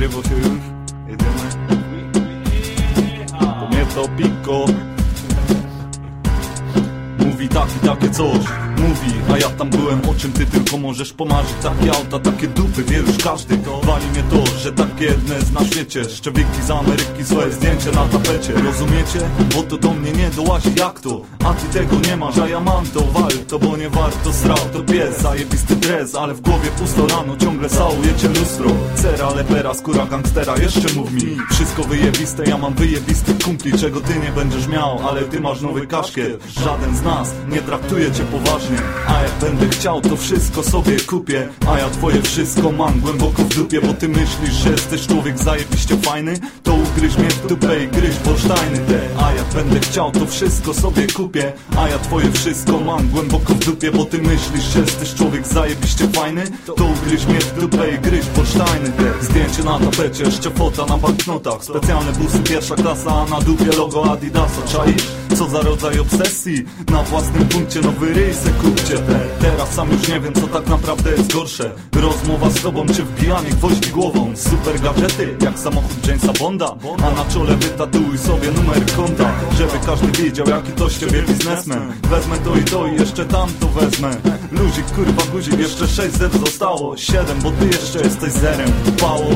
Nagrywa się już? Jedziemy. To nie Mówi taki, takie coś Mówi, a ja tam byłem O czym ty tylko możesz pomarzyć. Takie auta, takie dupy, wie już każdy Wali mnie to, że takie jedne jest na świecie. Szczewiki z Ameryki, swoje zdjęcie na tapecie. Rozumiecie? Bo to do mnie nie dołazi jak to? A ty tego nie masz, a ja mam to. Wal to, bo nie warto srał to pies Zajebisty dres, ale w głowie pusto rano Ciągle całujecie lustro. Cera, lepera, skóra gangstera Jeszcze mów mi, wszystko wyjebiste Ja mam wyjebistych kumpli, czego ty nie będziesz miał. Ale ty masz nowy kaszkiet Żaden z nas nie traktuje cię poważnie A jak będę chciał, to wszystko sobie kupię A ja twoje wszystko mam głęboko w dupie Bo ty myślisz, że jesteś człowiek zajebiście fajny. To ugryź mnie w dupę i gryź bursztajny te A jak będę chciał, to wszystko sobie kupię A ja twoje wszystko mam głęboko w dupie Bo ty myślisz, że jesteś człowiek zajebiście fajny. To ugryź mnie w dupę i gryź bursztajny te Zdjęcie na tapecie, jeszcze na banknotach. Specjalne busy, pierwsza klasa, a na dupie logo Adidasa Czaisz? Co za rodzaj obsesji? Na własnym punkcie nowy ryj se kupcie te Teraz sam już nie wiem co tak naprawdę jest gorsze. Rozmowa z tobą czy wbijanie gwoździ głową. Super gadżety jak samochód Jamesa Bonda. A na czole wytatuuj sobie numer konta. Żeby każdy wiedział jaki to z ciebie biznesmen. Wezmę to i to i jeszcze tamto wezmę. Luzik kurwa guzik jeszcze 6 zer zostało. 7 bo ty jeszcze jesteś zerem. Pało